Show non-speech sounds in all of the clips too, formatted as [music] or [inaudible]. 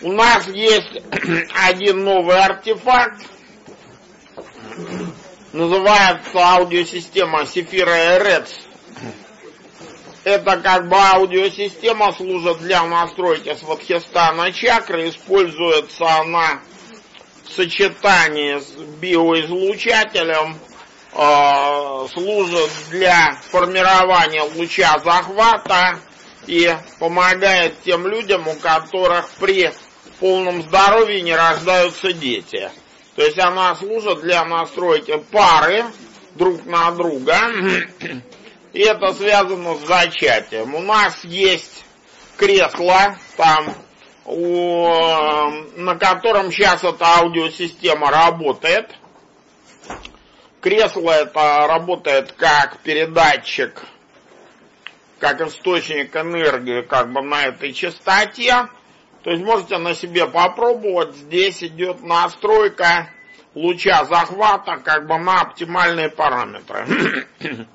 У нас есть [clears throat] один новый артефакт, называется аудиосистема Сефира Эрец. Это как бы аудиосистема служит для настройки сватхистана чакры, используется она в сочетании с биоизлучателем, э, служит для формирования луча захвата и помогает тем людям, у которых при полном здоровье не рождаются дети. То есть она служит для настройки пары друг на друга. И это связано с зачатием. У нас есть кресло там, у, на котором сейчас эта аудиосистема работает. Кресло это работает как передатчик, как источник энергии как бы на этой частоте. То есть можете на себе попробовать. Здесь идет настройка луча захвата как бы на оптимальные параметры. [coughs]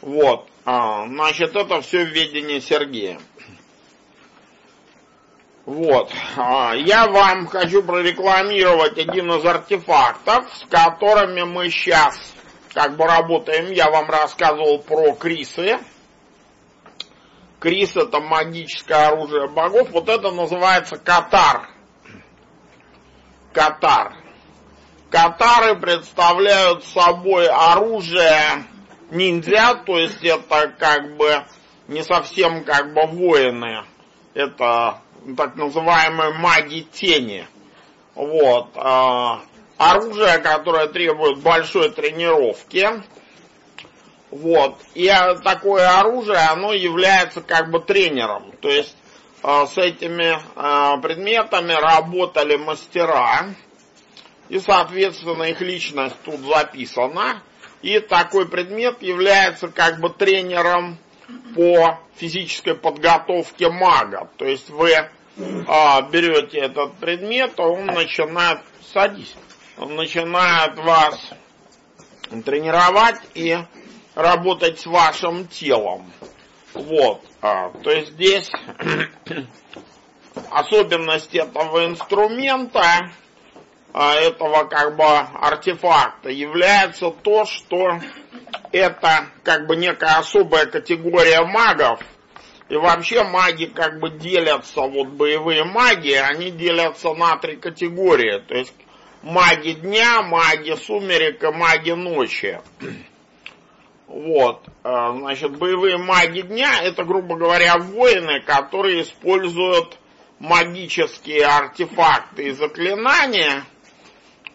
вот. А, значит, это все в Сергея. Вот. А, я вам хочу прорекламировать один из артефактов, с которыми мы сейчас как бы работаем. Я вам рассказывал про Крисы. Крис это магическое оружие богов. Вот это называется катар. Катар. Катары представляют собой оружие ниндзя, то есть это как бы не совсем как бы воины. Это так называемые маги тени. Вот. А, оружие, которое требует большой тренировки. Вот. И такое оружие, оно является как бы тренером. То есть э, с этими э, предметами работали мастера. И, соответственно, их личность тут записана. И такой предмет является как бы тренером по физической подготовке мага. То есть вы э, берете этот предмет, а он начинает, садись, он начинает вас тренировать и работать с вашим телом. Вот. А, то есть здесь [clears throat] особенность этого инструмента, а, этого как бы артефакта является то, что это как бы некая особая категория магов. И вообще маги как бы делятся, вот боевые маги, они делятся на три категории. То есть маги дня, маги сумерек и маги ночи. [clears throat] Вот, э, значит, боевые маги дня, это, грубо говоря, воины, которые используют магические артефакты и заклинания,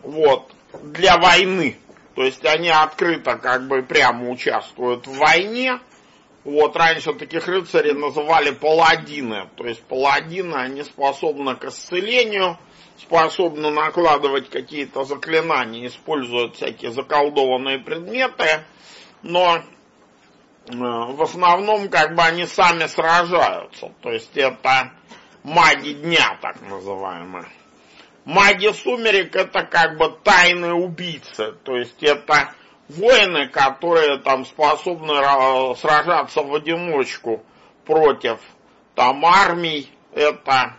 вот, для войны. То есть они открыто как бы прямо участвуют в войне. Вот раньше таких рыцарей называли паладины. То есть паладины, они способны к исцелению, способны накладывать какие-то заклинания, используют всякие заколдованные предметы но э, в основном как бы они сами сражаются. То есть это маги дня, так называемые. Маги сумерек это как бы тайные убийцы. То есть это воины, которые там способны сражаться в одиночку против там армий. Это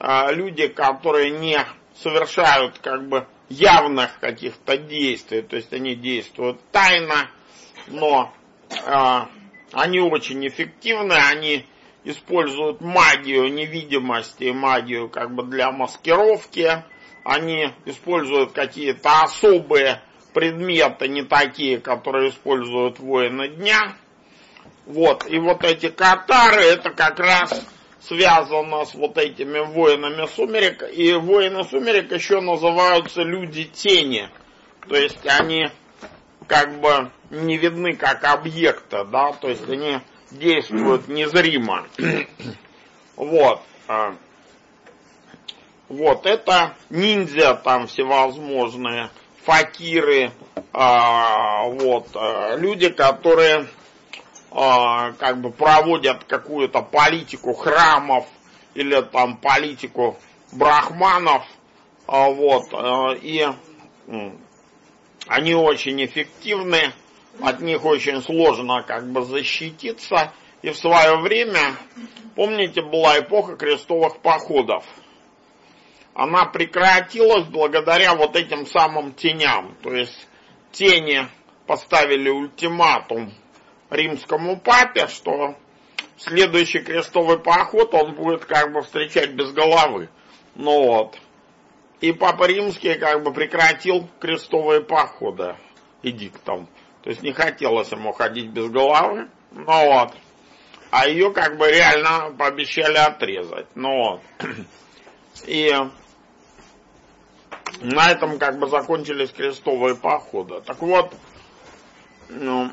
э, люди, которые не совершают как бы явных каких-то действий. То есть они действуют тайно но э, они очень эффективны, они используют магию невидимости, магию как бы для маскировки, они используют какие-то особые предметы, не такие, которые используют воины дня. Вот, и вот эти катары, это как раз связано с вот этими воинами сумерек, и воины сумерек еще называются люди тени, то есть они как бы не видны как объекта, да, то есть они действуют незримо. [clears throat] вот. А. Вот, это ниндзя там всевозможные, факиры, а, вот, а, люди, которые а, как бы проводят какую-то политику храмов или там политику брахманов, а, вот, а, и они очень эффективны, от них очень сложно как бы защититься. И в свое время, помните, была эпоха крестовых походов. она прекратилась благодаря вот этим самым теням. То есть тени поставили ультиматум римскому папе, что следующий крестовый поход он будет как бы встречать без головы. Ну вот. И Папа Римский как бы прекратил крестовые походы эдиктом. То есть не хотелось ему ходить без головы. Ну вот. А ее как бы реально пообещали отрезать. Ну вот. [clears throat] И на этом как бы закончились крестовые походы. Так вот, ну,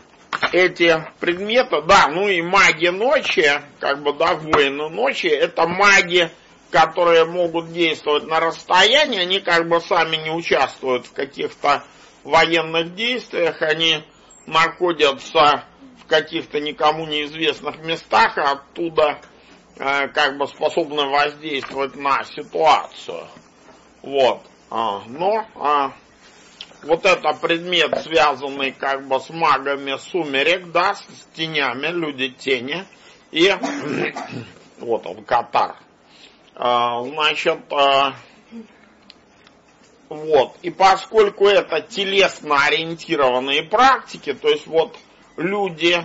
эти предметы, да, ну и маги ночи, как бы, да, воины ночи, это маги, которые могут действовать на расстоянии, они как бы сами не участвуют в каких-то военных действиях, они находятся в каких-то никому неизвестных местах, а оттуда э, как бы способны воздействовать на ситуацию. Вот. А, но а, вот это предмет, связанный как бы с магами сумерек, да, с тенями, люди тени. И [coughs] вот он, Катар. А, значит, а, вот. И поскольку это телесно ориентированные практики, то есть вот люди,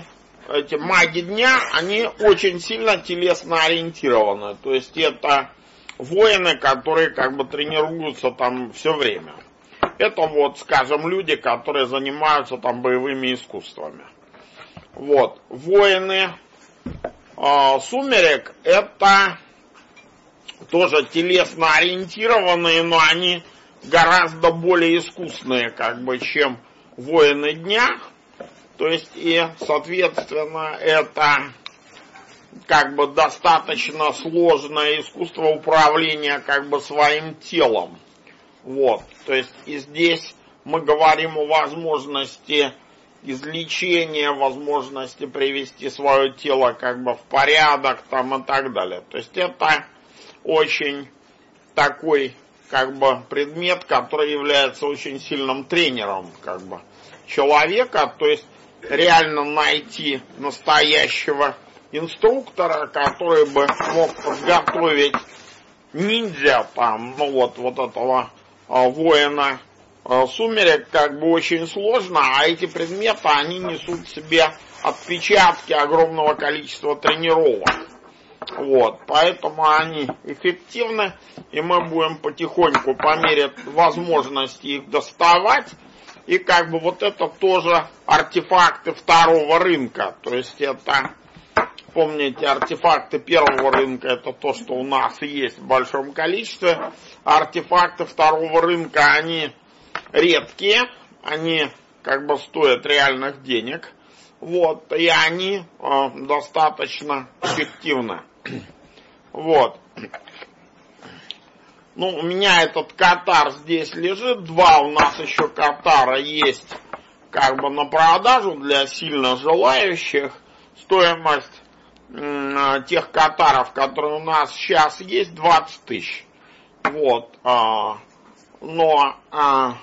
эти маги дня, они очень сильно телесно ориентированы. То есть это воины, которые как бы тренируются там все время. Это вот, скажем, люди, которые занимаются там боевыми искусствами. Вот. Воины э, сумерек это тоже телесно ориентированные, но они гораздо более искусные, как бы, чем воины дня. То есть и, соответственно, это как бы достаточно сложное искусство управления как бы своим телом. Вот. То есть и здесь мы говорим о возможности излечения, возможности привести свое тело как бы в порядок там и так далее. То есть это очень такой как бы предмет, который является очень сильным тренером как бы человека, то есть реально найти настоящего инструктора, который бы мог подготовить ниндзя там, ну вот, вот этого а, воина а, сумерек как бы очень сложно, а эти предметы, они несут в себе отпечатки огромного количества тренировок. Вот, поэтому они эффективны, и мы будем потихоньку, по мере возможности их доставать, и как бы вот это тоже артефакты второго рынка, то есть это Помните, артефакты первого рынка это то, что у нас есть в большом количестве. артефакты второго рынка, они редкие, они как бы стоят реальных денег. Вот, и они э, достаточно эффективны. Вот. Ну, у меня этот катар здесь лежит, два у нас еще катара есть как бы на продажу для сильно желающих. Стоимость а, тех катаров, которые у нас сейчас есть, 20 тысяч. Вот. А, но а,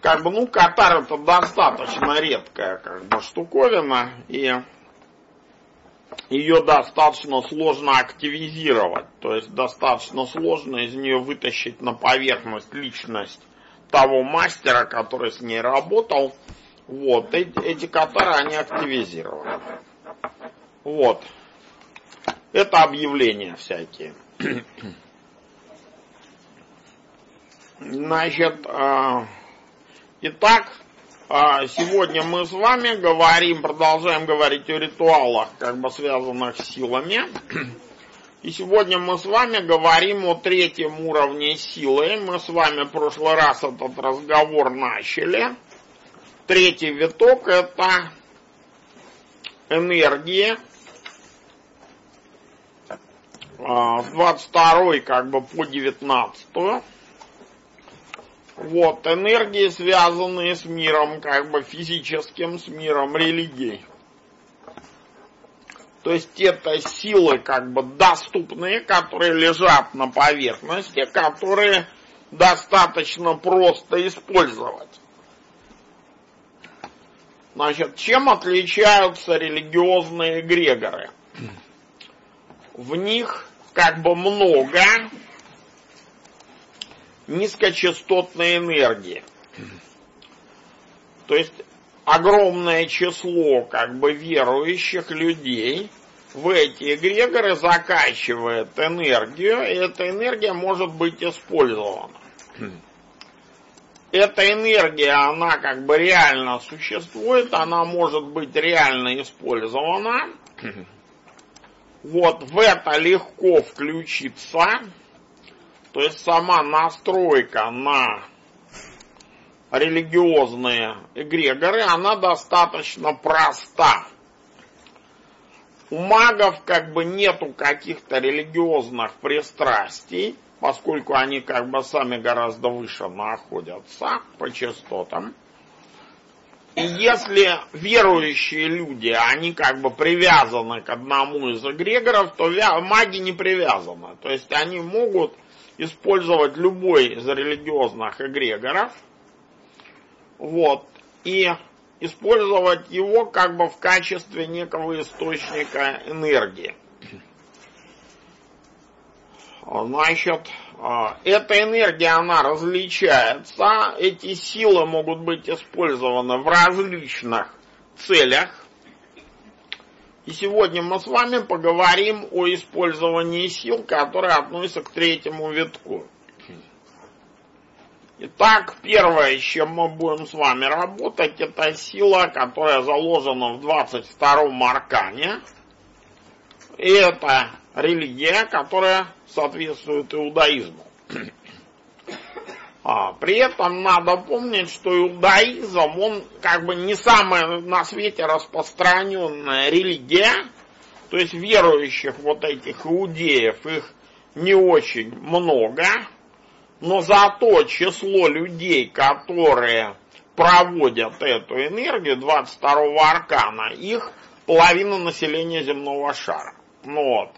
как бы, ну, катар это достаточно редкая как бы штуковина, и ее достаточно сложно активизировать, то есть достаточно сложно из нее вытащить на поверхность личность того мастера, который с ней работал. Вот, эти, эти катары, они активизированы. Вот. Это объявления всякие. Значит, э, итак, сегодня мы с вами говорим, продолжаем говорить о ритуалах, как бы связанных с силами. И сегодня мы с вами говорим о третьем уровне силы. Мы с вами в прошлый раз этот разговор начали. Третий виток это энергия. А, с 22 как бы по 19. Вот, энергии, связанные с миром, как бы физическим, с миром религий. То есть это силы как бы доступные, которые лежат на поверхности, которые достаточно просто использовать. Значит, чем отличаются религиозные эгрегоры? В них как бы много низкочастотной энергии. То есть огромное число как бы верующих людей в эти эгрегоры закачивает энергию, и эта энергия может быть использована. Эта энергия, она как бы реально существует, она может быть реально использована. Вот в это легко включиться. То есть сама настройка на религиозные эгрегоры, она достаточно проста. У магов как бы нету каких-то религиозных пристрастий, поскольку они как бы сами гораздо выше находятся по частотам. И если верующие люди, они как бы привязаны к одному из эгрегоров, то маги не привязаны. То есть они могут использовать любой из религиозных эгрегоров, вот, и использовать его как бы в качестве некого источника энергии. Значит, а, эта энергия, она различается, эти силы могут быть использованы в различных целях. И сегодня мы с вами поговорим о использовании сил, которые относятся к третьему витку. Итак, первое, с чем мы будем с вами работать, это сила, которая заложена в 22-м аркане. И это религия, которая соответствует иудаизму. А, при этом надо помнить, что иудаизм, он как бы не самая на свете распространенная религия, то есть верующих вот этих иудеев, их не очень много, но зато число людей, которые проводят эту энергию 22-го аркана, их половина населения земного шара. Ну вот.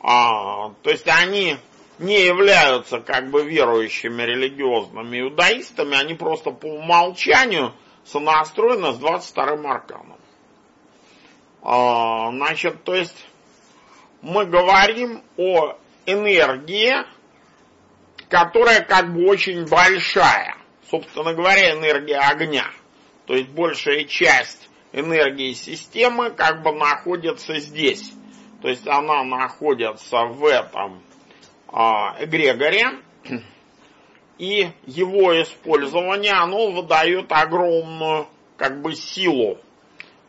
А, то есть они не являются как бы верующими религиозными иудаистами, они просто по умолчанию сонастроены с 22-м арканом. А, значит, то есть мы говорим о энергии, которая как бы очень большая. Собственно говоря, энергия огня. То есть большая часть энергии системы как бы находится здесь. То есть она находится в этом эгрегоре. И его использование, оно выдает огромную как бы силу.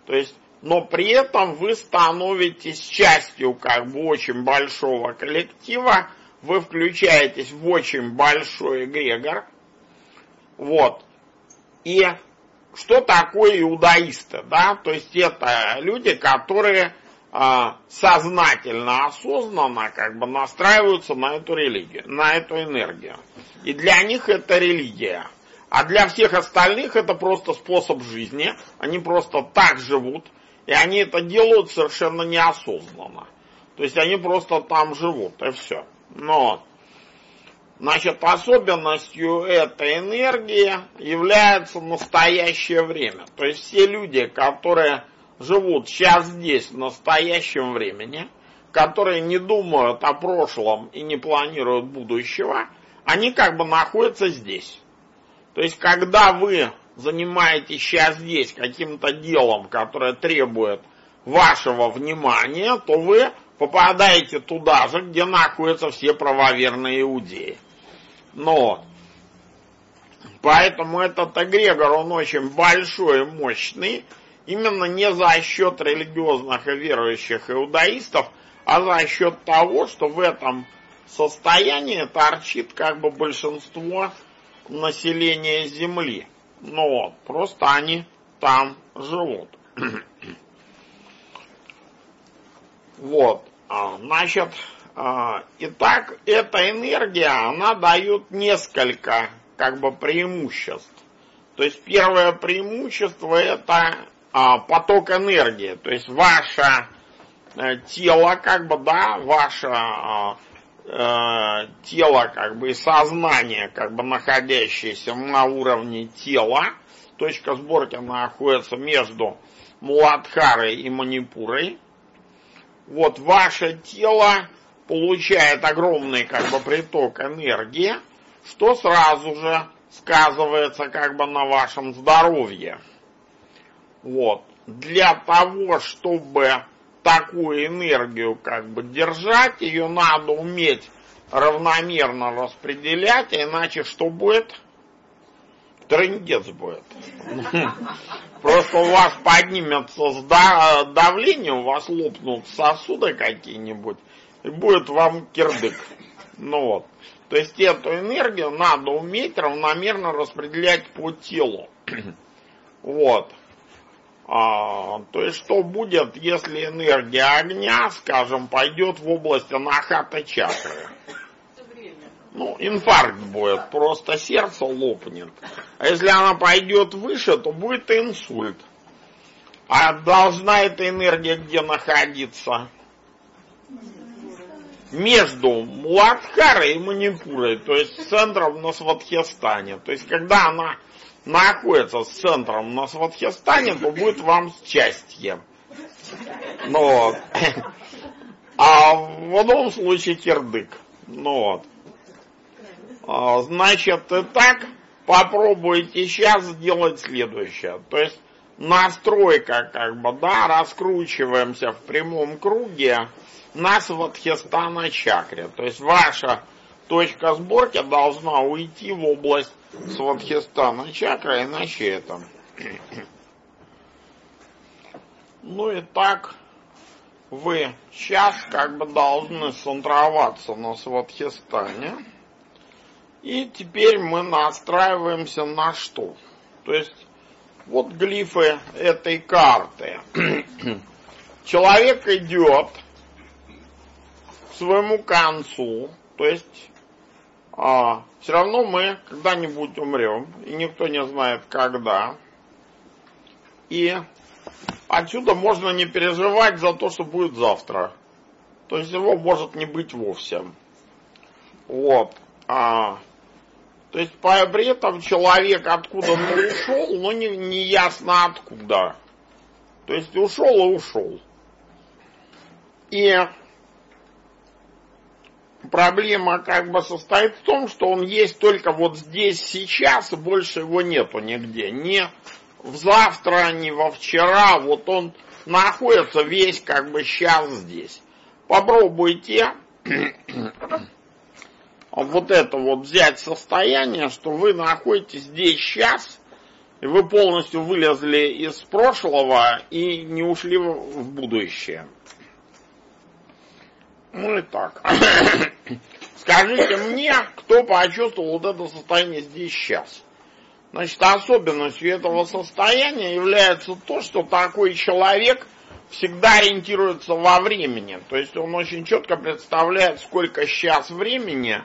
То есть, но при этом вы становитесь частью как бы очень большого коллектива, вы включаетесь в очень большой эгрегор, вот, и что такое иудаисты, да, то есть это люди, которые а, сознательно, осознанно как бы настраиваются на эту религию, на эту энергию. И для них это религия. А для всех остальных это просто способ жизни. Они просто так живут. И они это делают совершенно неосознанно. То есть они просто там живут, и все. Но, значит, особенностью этой энергии является настоящее время. То есть все люди, которые живут сейчас здесь, в настоящем времени, которые не думают о прошлом и не планируют будущего, они как бы находятся здесь. То есть, когда вы занимаетесь сейчас здесь каким-то делом, которое требует вашего внимания, то вы попадаете туда же, где находятся все правоверные иудеи. Но поэтому этот эгрегор, он очень большой и мощный, именно не за счет религиозных и верующих иудаистов, а за счет того, что в этом состоянии торчит как бы большинство населения Земли. Вот, просто они там живут. [clears throat] Вот, а, значит, а, итак, эта энергия, она дает несколько, как бы, преимуществ. То есть первое преимущество это поток энергии, то есть ваше э, тело, как бы, да, ваше э, тело, как бы, и сознание, как бы, находящееся на уровне тела, точка сборки находится между Муладхарой и Манипурой, вот ваше тело получает огромный как бы приток энергии, что сразу же сказывается как бы на вашем здоровье. Вот. Для того, чтобы такую энергию как бы держать, ее надо уметь равномерно распределять, иначе что будет? Трындец будет. Просто у вас поднимется давление, у вас лопнут сосуды какие-нибудь, и будет вам кирдык. Ну вот. То есть эту энергию надо уметь равномерно распределять по телу. вот. А, то есть что будет, если энергия огня, скажем, пойдет в область анахата чакры? Ну, инфаркт будет, просто сердце лопнет. А если она пойдет выше, то будет инсульт. А должна эта энергия где находиться? между Муладхарой и Манипурой, то есть центром на Сватхестане. То есть, когда она находится с центром на Сватхестане, то будет вам счастье. Ну вот. [laughs] А в одном случае кирдык. Ну вот. А, значит, и так попробуйте сейчас сделать следующее. То есть настройка, как бы, да, раскручиваемся в прямом круге, на Сватхистана чакре. То есть ваша точка сборки должна уйти в область Сватхистана чакры, иначе это. Ну и так вы сейчас как бы должны центроваться на Сватхистане. И теперь мы настраиваемся на что? То есть вот глифы этой карты. Человек идет своему концу, то есть а, все равно мы когда-нибудь умрем, и никто не знает когда. И отсюда можно не переживать за то, что будет завтра. То есть его может не быть вовсе. Вот. А, то есть при этом человек откуда-то ушел, но не, не ясно откуда. То есть ушел и ушел. И проблема как бы состоит в том, что он есть только вот здесь, сейчас, и больше его нету нигде. Ни в завтра, ни во вчера, вот он находится весь как бы сейчас здесь. Попробуйте [clears throat] вот это вот взять состояние, что вы находитесь здесь сейчас, и вы полностью вылезли из прошлого и не ушли в будущее. Ну и так. [coughs] Скажите мне, кто почувствовал вот это состояние здесь сейчас? Значит, особенностью этого состояния является то, что такой человек всегда ориентируется во времени. То есть он очень четко представляет, сколько сейчас времени.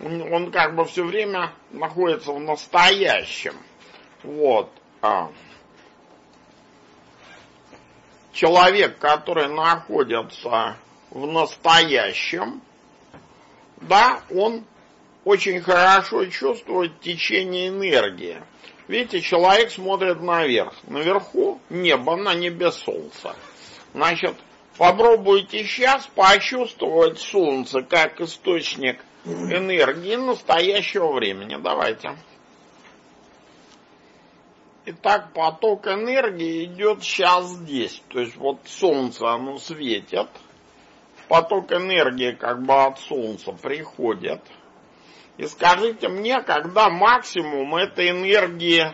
Он как бы все время находится в настоящем. Вот. А. Человек, который находится в настоящем, да, он очень хорошо чувствует течение энергии. Видите, человек смотрит наверх. Наверху небо, на небе солнце. Значит, попробуйте сейчас почувствовать солнце как источник энергии настоящего времени. Давайте. Итак, поток энергии идет сейчас здесь. То есть вот солнце, оно светит – поток энергии как бы от Солнца приходит. И скажите мне, когда максимум этой энергии э,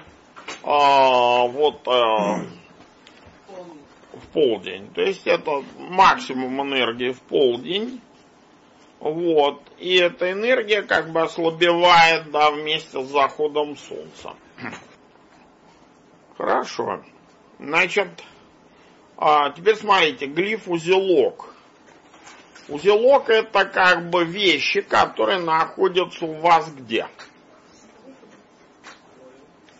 вот э, в полдень. То есть это максимум энергии в полдень. Вот. И эта энергия как бы ослабевает, да, вместе с заходом солнца. Хорошо. Значит, а, теперь смотрите, глиф узелок. Узелок это как бы вещи, которые находятся у вас где?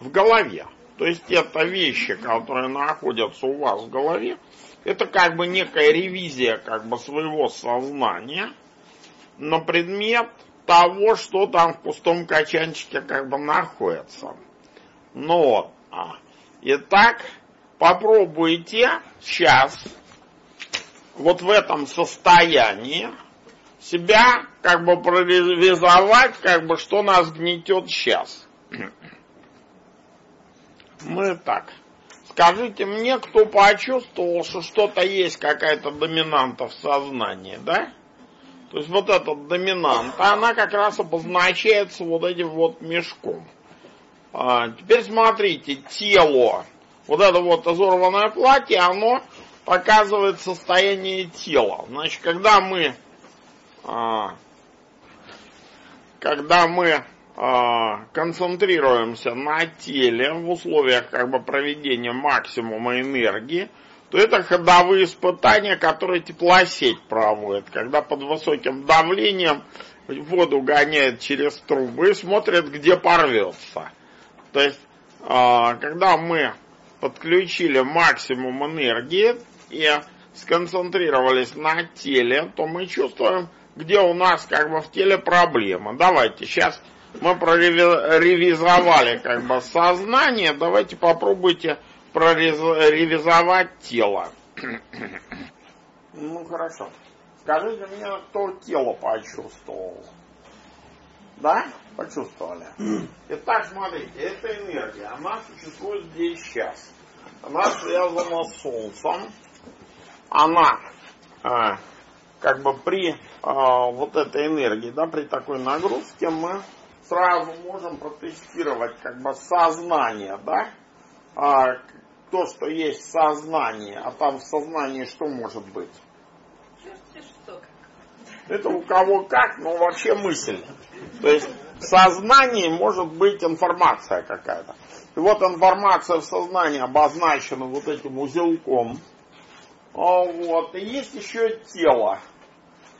В голове. То есть это вещи, которые находятся у вас в голове. Это как бы некая ревизия как бы своего сознания на предмет того, что там в пустом качанчике как бы находится. Ну вот. А. Итак, попробуйте сейчас вот в этом состоянии себя как бы проревизовать, как бы что нас гнетет сейчас. [clears throat] Мы так. Скажите мне, кто почувствовал, что что-то есть, какая-то доминанта в сознании, да? То есть вот эта доминанта, она как раз обозначается вот этим вот мешком. А, теперь смотрите, тело, вот это вот изорванное платье, оно показывает состояние тела. Значит, когда мы, а, когда мы а, концентрируемся на теле в условиях как бы проведения максимума энергии, то это ходовые испытания, которые теплосеть проводит, когда под высоким давлением воду гоняет через трубы и смотрит, где порвется. То есть, а, когда мы подключили максимум энергии и сконцентрировались на теле, то мы чувствуем, где у нас как бы в теле проблема. Давайте сейчас мы проревизовали как бы сознание, давайте попробуйте проревизовать тело. ну хорошо. Скажите мне, кто тело почувствовал? Да? Почувствовали? Итак, смотрите, это энергия, она существует здесь сейчас. Она связана с Солнцем. Она а, как бы при а, вот этой энергии, да, при такой нагрузке мы сразу можем протестировать как бы сознание, да, а, то, что есть сознание, а там в сознании что может быть? Это у кого как, но вообще мысль. То есть в сознании может быть информация какая-то. И вот информация в сознании обозначена вот этим узелком. А вот. И есть еще тело.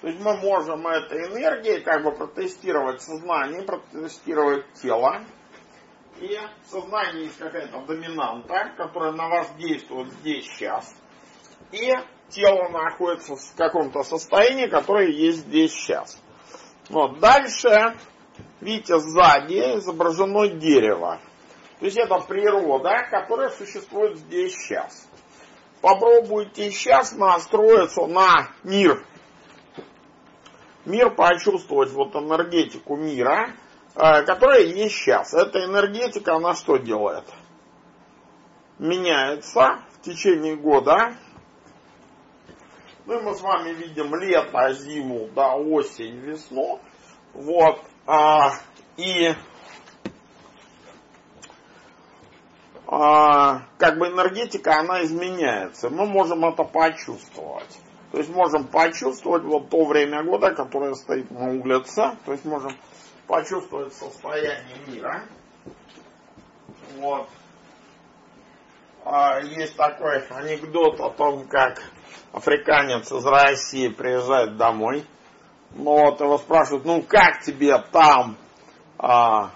То есть мы можем этой энергией как бы протестировать сознание, протестировать тело. И в сознании есть какая-то доминанта, которая на вас действует здесь, сейчас. И тело находится в каком-то состоянии, которое есть здесь, сейчас. Вот. Дальше, видите, сзади изображено дерево. То есть это природа, которая существует здесь, сейчас. Попробуйте сейчас настроиться на мир мир почувствовать вот энергетику мира, э, которая есть сейчас. Эта энергетика, она что делает? Меняется в течение года. Ну и мы с вами видим лето, зиму, да, осень, весну. Вот. А, и а, как бы энергетика, она изменяется. Мы можем это почувствовать. То есть можем почувствовать вот то время года, которое стоит на углеце. То есть можем почувствовать состояние мира. Вот. А есть такой анекдот о том, как африканец из России приезжает домой. Ну вот его спрашивают, ну как тебе там, а,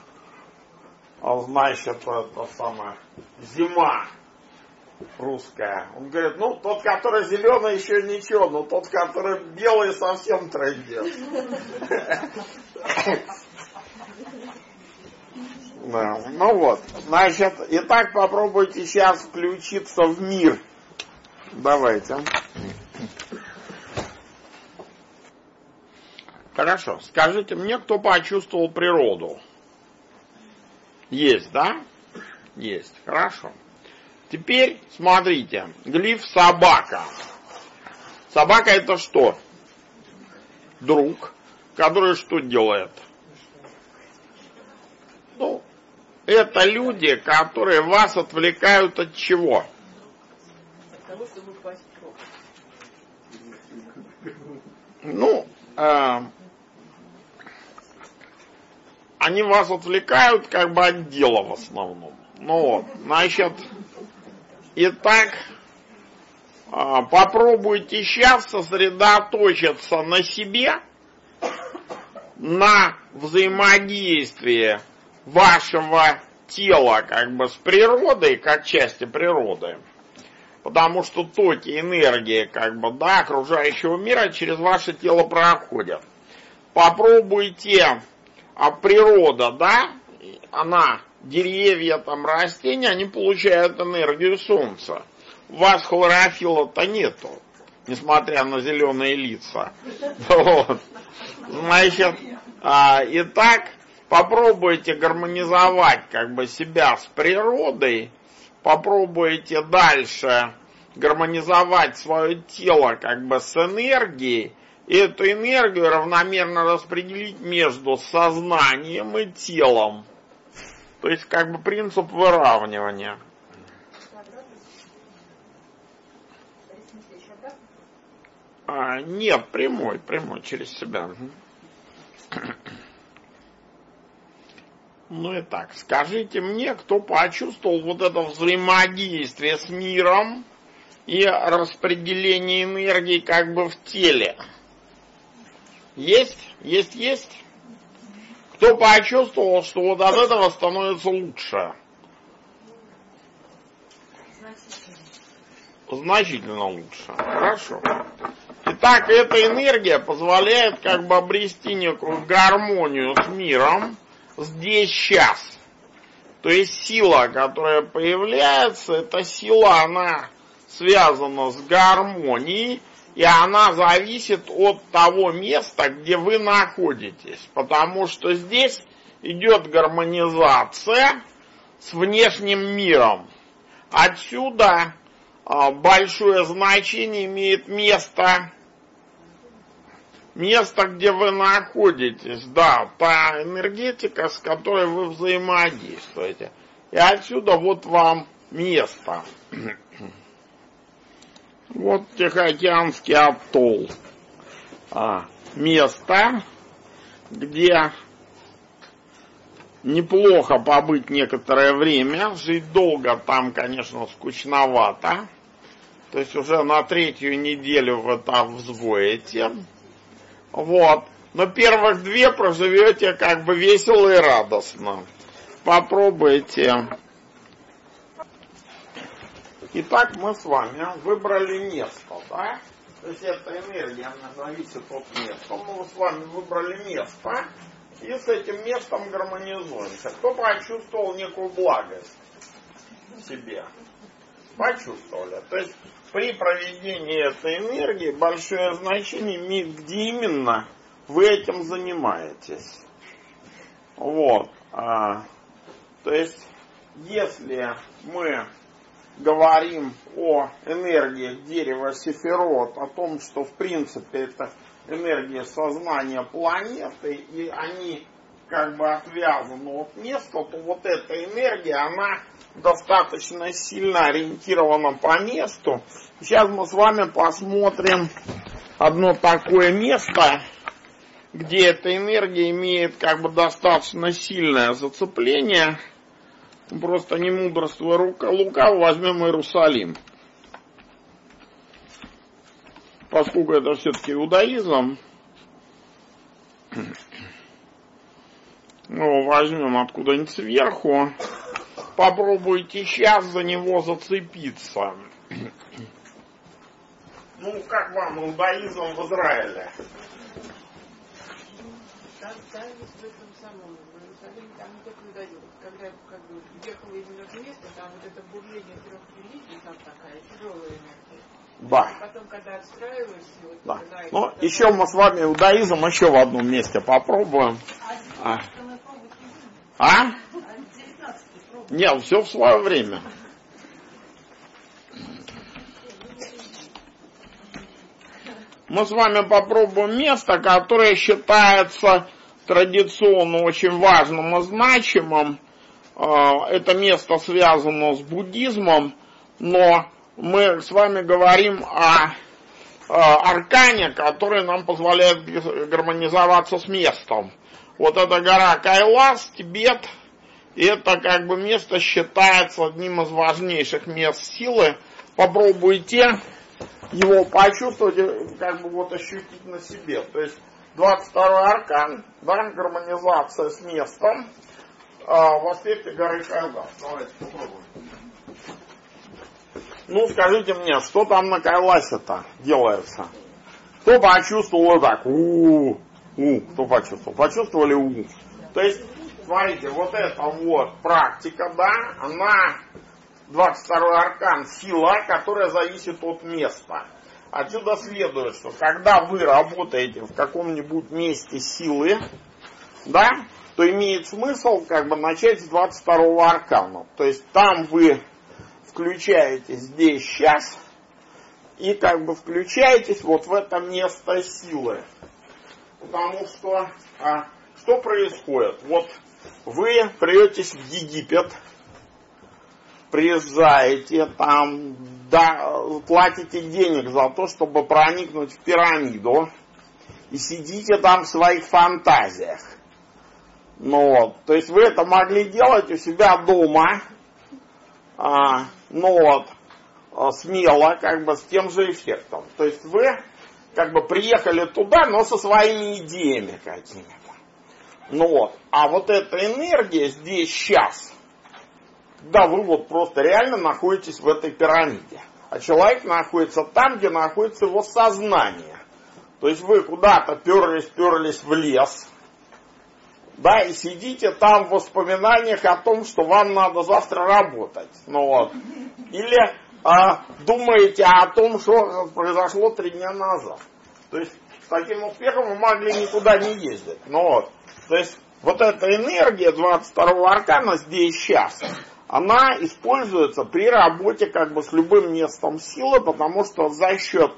а значит, это самое, зима русская. Он говорит, ну, тот, который зеленый, еще ничего, но тот, который белый, совсем трендец. [laughs] Да, ну вот, значит, итак попробуйте сейчас включиться в мир. Давайте. Хорошо, скажите мне, кто почувствовал природу? Есть, да? Есть, хорошо. Теперь, смотрите, глиф собака. Собака это что? Друг, который что делает? Ну, это люди, которые вас отвлекают от чего? От того, чтобы упасть Ну, э, они вас отвлекают как бы от дела в основном. Ну вот, значит, Итак, а, попробуйте сейчас сосредоточиться на себе, на взаимодействии вашего тела как бы с природой, как части природы. Потому что токи энергии как бы, да, окружающего мира через ваше тело проходят. Попробуйте, а природа, да, она деревья, там, растения, они получают энергию солнца. У вас хлорофилла-то нету. несмотря на зеленые лица. Вот. Значит, а, итак, попробуйте гармонизовать как бы себя с природой, попробуйте дальше гармонизовать свое тело как бы с энергией, эту энергию равномерно распределить между сознанием и телом. То есть как бы принцип выравнивания. А, нет, прямой, прямой, через себя. [clears throat] Ну и так, скажите мне, кто почувствовал вот это взаимодействие с миром и распределение энергии как бы в теле? Есть? Есть, есть? Кто почувствовал, что вот от этого становится лучше? Значительно лучше. Хорошо. Итак, эта энергия позволяет как бы обрести некую гармонию с миром здесь, сейчас. То есть сила, которая появляется, эта сила, она связана с гармонией, и она зависит от того места, где вы находитесь. Потому что здесь идет гармонизация с внешним миром. Отсюда а, большое значение имеет место место, где вы находитесь, да, та энергетика, с которой вы взаимодействуете. И отсюда вот вам место. Вот Тихоокеанский атолл. А, место, где неплохо побыть некоторое время, жить долго там, конечно, скучновато. То есть уже на третью неделю вы там взвоите. Вот. Но первых две проживете как бы весело и радостно. Попробуйте. Итак, мы с вами выбрали место, да? То есть эта энергия, она зависит от места. Мы с вами выбрали место и с этим местом гармонизуемся. Кто почувствовал некую благость в себе? Почувствовали. То есть при проведении этой энергии большое значение имеет, где именно вы этим занимаетесь. Вот. А, то есть, если мы говорим о энергиях дерева Сефирот, о том, что в принципе это энергия сознания планеты, и они как бы отвязаны от места, то вот эта энергия, она достаточно сильно ориентирована по месту. Сейчас мы с вами посмотрим одно такое место, где эта энергия имеет как бы достаточно сильное зацепление. Просто не мудрство рука, лука, возьмем Иерусалим. Поскольку это все-таки иудаизм, ну, возьмем откуда-нибудь сверху, попробуйте сейчас за него зацепиться. Ну, как вам иудаизм в Израиле? Там, там в этом самом, Иерусалиме, там не только иудаизм. Когда как бы, ехала именно в место, там вот это бурление трех религий, там такая тяжелая энергия. Да. И потом, когда отстраиваешься, вот, Да. знаешь, Ну, это- еще мы с вами иудаизм еще в одном месте попробуем. А? А? Нет, все в свое время. Мы с вами попробуем место, которое считается традиционно очень важным и значимым. А, Это место связано с буддизмом, но мы с вами говорим о аркане, который нам позволяет гармонизоваться с местом. Вот эта гора Кайлас, Тибет, это как бы место считается одним из важнейших мест силы. Попробуйте его почувствовать, как бы вот ощутить на себе. То есть 22 аркан, да, гармонизация с местом а, в аспекте горы Кайлас. Давайте попробуем. Ну, скажите мне, что там на Кайласе-то делается? Кто почувствовал вот так? У, у, кто почувствовал? Почувствовали у. То есть, смотрите, вот эта вот практика, да, она 22 аркан, сила, которая зависит от места. отсюда следует, что когда вы работаете в каком-нибудь месте силы, да, то имеет смысл как бы начать с 22 аркана. То есть там вы включаетесь здесь сейчас и как бы включаетесь вот в это место силы. Потому что а, что происходит? Вот вы приетесь в Египет, приезжаете там, да, платите денег за то, чтобы проникнуть в пирамиду, и сидите там в своих фантазиях. Ну вот, то есть вы это могли делать у себя дома, а, ну вот, а, смело, как бы с тем же эффектом. То есть вы как бы приехали туда, но со своими идеями какими-то. Ну вот, а вот эта энергия здесь сейчас, да, вы вот просто реально находитесь в этой пирамиде. А человек находится там, где находится его сознание. То есть вы куда-то перлись, перлись в лес, да, и сидите там в воспоминаниях о том, что вам надо завтра работать. Ну вот. Или а, думаете о том, что произошло три дня назад. То есть с таким успехом вы могли никуда не ездить. Ну вот. То есть вот эта энергия 22 аркана здесь сейчас, она используется при работе как бы с любым местом силы, потому что за счет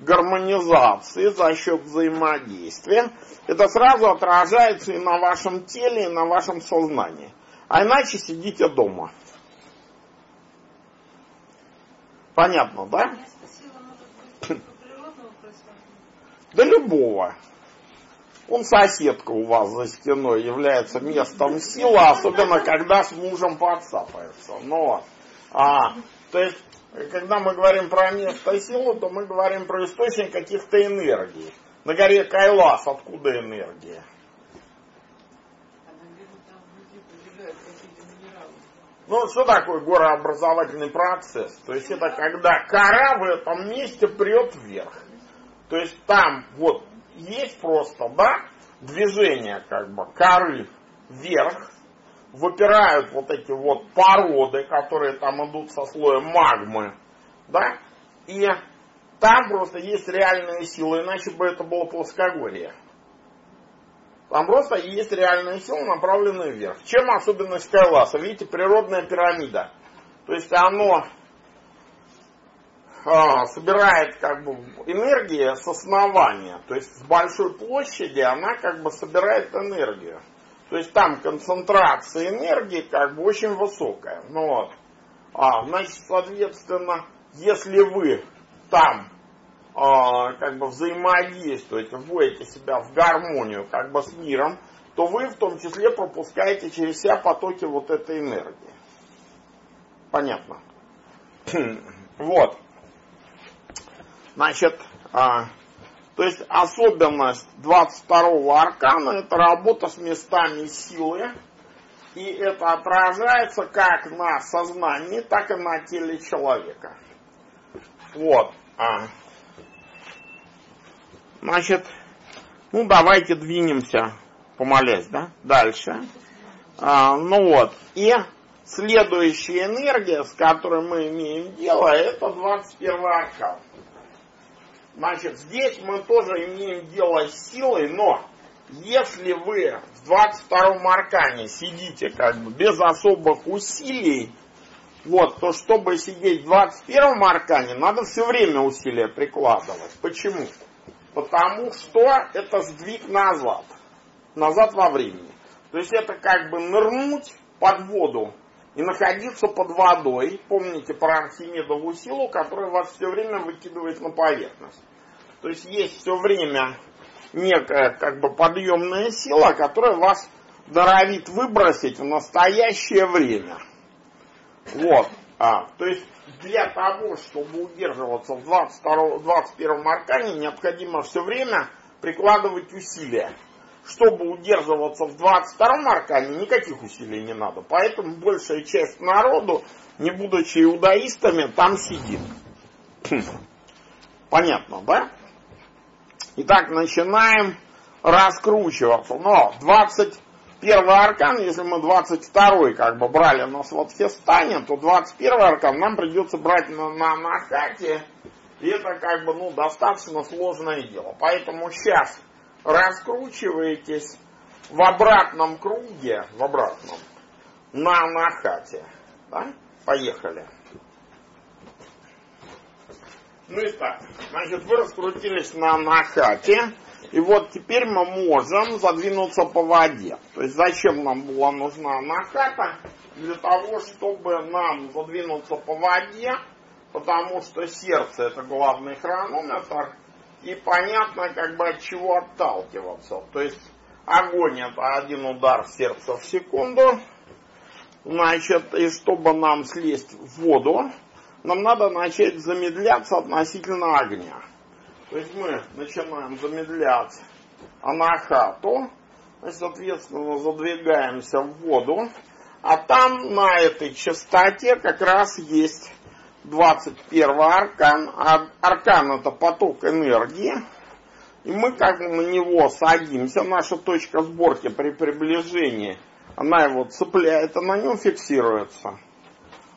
гармонизации, за счет взаимодействия, это сразу отражается и на вашем теле, и на вашем сознании. А иначе сидите дома. Понятно, да? [clears throat] Да любого. Он соседка у вас за стеной является местом силы, особенно когда с мужем подцапается. Но, а, то есть, когда мы говорим про место силы, то мы говорим про источник каких-то энергий. На горе Кайлас откуда энергия? Ну, что такое горообразовательный процесс? То есть это когда кора в этом месте прет вверх. То есть там вот есть просто, да, движение как бы коры вверх, выпирают вот эти вот породы, которые там идут со слоем магмы, да, и там просто есть реальные силы, иначе бы это было плоскогорье. Там просто есть реальные силы, направленные вверх. Чем особенность Кайласа? Видите, природная пирамида. То есть оно собирает как бы энергия с основания. То есть с большой площади она как бы собирает энергию. То есть там концентрация энергии как бы очень высокая. Ну вот. А, значит, соответственно, если вы там а, как бы взаимодействуете, вводите себя в гармонию как бы с миром, то вы в том числе пропускаете через себя потоки вот этой энергии. Понятно? [clears throat] вот. Значит, а, то есть особенность 22 аркана это работа с местами силы, и это отражается как на сознании, так и на теле человека. Вот. А. Значит, ну давайте двинемся, помолясь, да, дальше. А, ну вот, и следующая энергия, с которой мы имеем дело, это 21 аркан. Значит, здесь мы тоже имеем дело с силой, но если вы в 22-м аркане сидите как бы без особых усилий, вот, то чтобы сидеть в 21-м аркане, надо все время усилия прикладывать. Почему? Потому что это сдвиг назад. Назад во времени. То есть это как бы нырнуть под воду и находиться под водой. Помните про Архимедову силу, которая вас все время выкидывает на поверхность. То есть есть все время некая как бы подъемная сила, которая вас норовит выбросить в настоящее время. Вот. А, то есть для того, чтобы удерживаться в 22, 21 аркане, необходимо все время прикладывать усилия чтобы удерживаться в 22-м аркане, никаких усилий не надо. Поэтому большая часть народу, не будучи иудаистами, там сидит. Хм. Понятно, да? Итак, начинаем раскручиваться. Но 21 аркан, если мы 22 как бы брали на Сватхестане, то 21 аркан нам придется брать на, на Нахате И это как бы, ну, достаточно сложное дело. Поэтому сейчас раскручиваетесь в обратном круге, в обратном, на анахате. Да? Поехали. Ну и так, значит, вы раскрутились на анахате, и вот теперь мы можем задвинуться по воде. То есть зачем нам была нужна анахата? Для того, чтобы нам задвинуться по воде, потому что сердце это главный хронометр, и понятно, как бы от чего отталкиваться. То есть огонь это один удар сердца в секунду, значит, и чтобы нам слезть в воду, нам надо начать замедляться относительно огня. То есть мы начинаем замедлять анахату, соответственно, задвигаемся в воду, а там на этой частоте как раз есть 21 аркан. А аркан это поток энергии. И мы как на него садимся, наша точка сборки при приближении, она его цепляет, на нем фиксируется.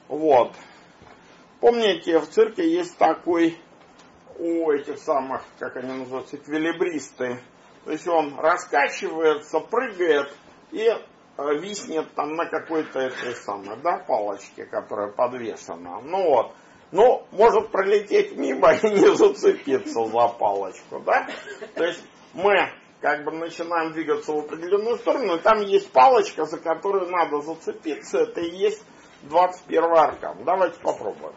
Вот. Помните, в цирке есть такой у этих самых, как они называются, эквилибристы. То есть он раскачивается, прыгает и виснет там на какой-то этой самой, да, палочке, которая подвешена. Ну вот. Ну, может пролететь мимо [laughs] и не зацепиться за палочку, да? То есть мы как бы начинаем двигаться в определенную сторону, и там есть палочка, за которую надо зацепиться, это и есть 21 аркан. Давайте попробуем.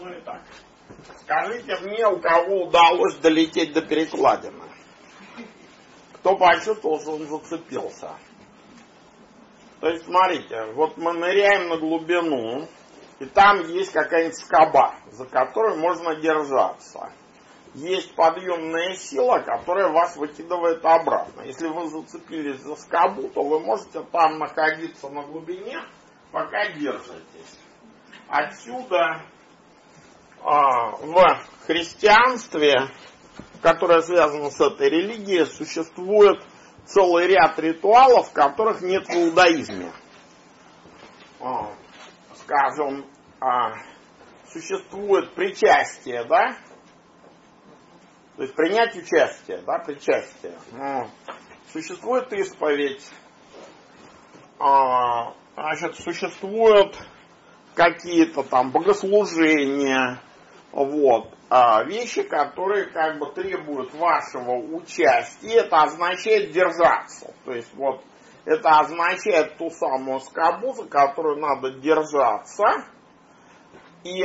Ну и так. Скажите мне, у кого удалось долететь до перекладины? Кто почувствовал, что он зацепился? То есть, смотрите, вот мы ныряем на глубину, и там есть какая-нибудь скоба, за которую можно держаться. Есть подъемная сила, которая вас выкидывает обратно. Если вы зацепились за скобу, то вы можете там находиться на глубине, пока держитесь. Отсюда а, в христианстве, которое связано с этой религией, существует целый ряд ритуалов, которых нет в иудаизме. Скажем, а, существует причастие, да? То есть принять участие, да, причастие. Ну, существует исповедь, а, значит, существуют какие-то там богослужения, вот. А вещи, которые как бы требуют вашего участия, это означает держаться. То есть вот это означает ту самую скобу, за которую надо держаться. И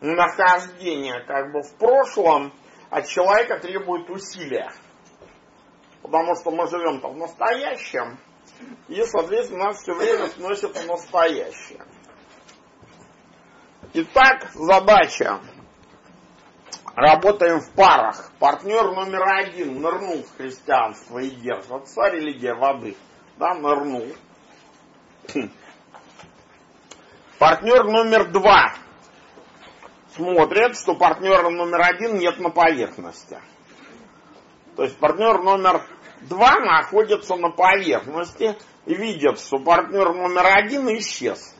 нахождение как бы в прошлом от человека требует усилия. Потому что мы живем-то в настоящем, и, соответственно, нас все время сносит в настоящее. Итак, задача Работаем в парах. Партнер номер один нырнул в христианство и держится. Религия воды. Да, нырнул. Партнер номер два смотрит, что партнера номер один нет на поверхности. То есть партнер номер два находится на поверхности и видит, что партнер номер один исчез.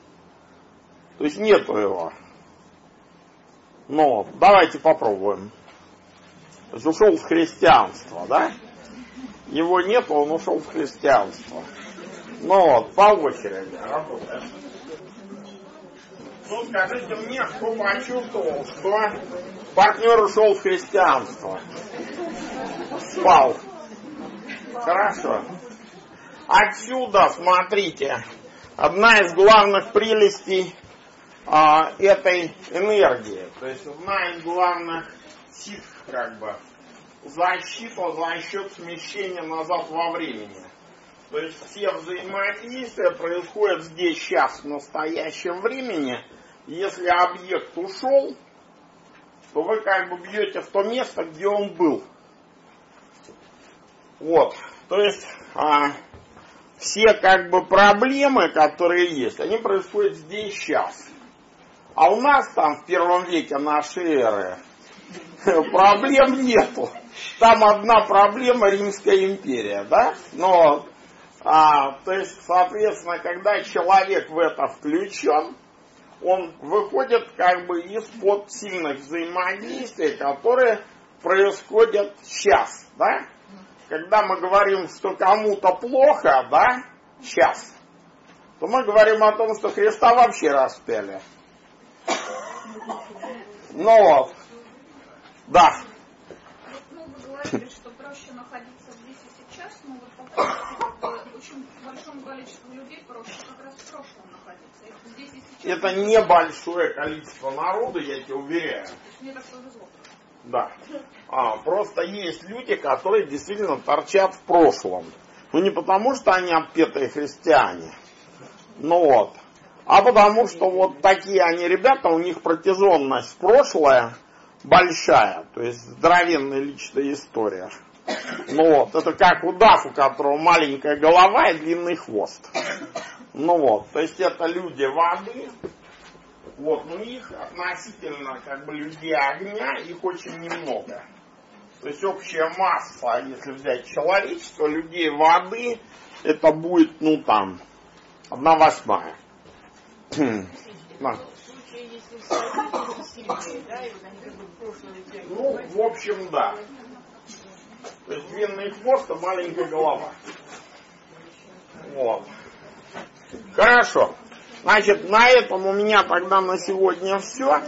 То есть нету его. Но давайте попробуем. То есть ушел в христианство, да? Его нет, он ушел в христианство. Ну вот, по очереди работаем. Ну, скажите мне, кто почувствовал, что партнер ушел в христианство? Спал. Хорошо. Отсюда, смотрите, одна из главных прелестей а, этой энергии. То есть из главных сит, как бы, защита за счет смещения назад во времени. То есть все взаимодействия происходят здесь, сейчас, в настоящем времени. Если объект ушел, то вы как бы бьете в то место, где он был. Вот. То есть а, все как бы проблемы, которые есть, они происходят здесь, сейчас. А у нас там в первом веке нашей эры [laughs] проблем нету. Там одна проблема Римская империя, да? Но, а, то есть, соответственно, когда человек в это включен, он выходит как бы из-под сильных взаимодействий, которые происходят сейчас, да? Когда мы говорим, что кому-то плохо, да, сейчас, то мы говорим о том, что Христа вообще распяли. Ну вот. Да. Ну, вы говорили, что проще находиться здесь и сейчас, но вот по очень большому количеству людей проще как раз в прошлом находиться. И здесь и сейчас. Это небольшое количество народа, я тебе уверяю. Мне так повезло. Да. А, просто есть люди, которые действительно торчат в прошлом. Ну не потому, что они отпетые христиане. Ну вот. А потому что вот такие они ребята, у них протяженность прошлое большая. То есть здоровенная личная история. Ну вот, это как удав, у которого маленькая голова и длинный хвост. Ну вот, то есть это люди воды, вот, но их относительно как бы людей огня, их очень немного. То есть общая масса, если взять человечество, людей воды, это будет, ну там, одна восьмая. Да. Ну, в общем, да. То есть длинный хвост, а маленькая голова. Вот. Хорошо. Значит, на этом у меня тогда на сегодня все.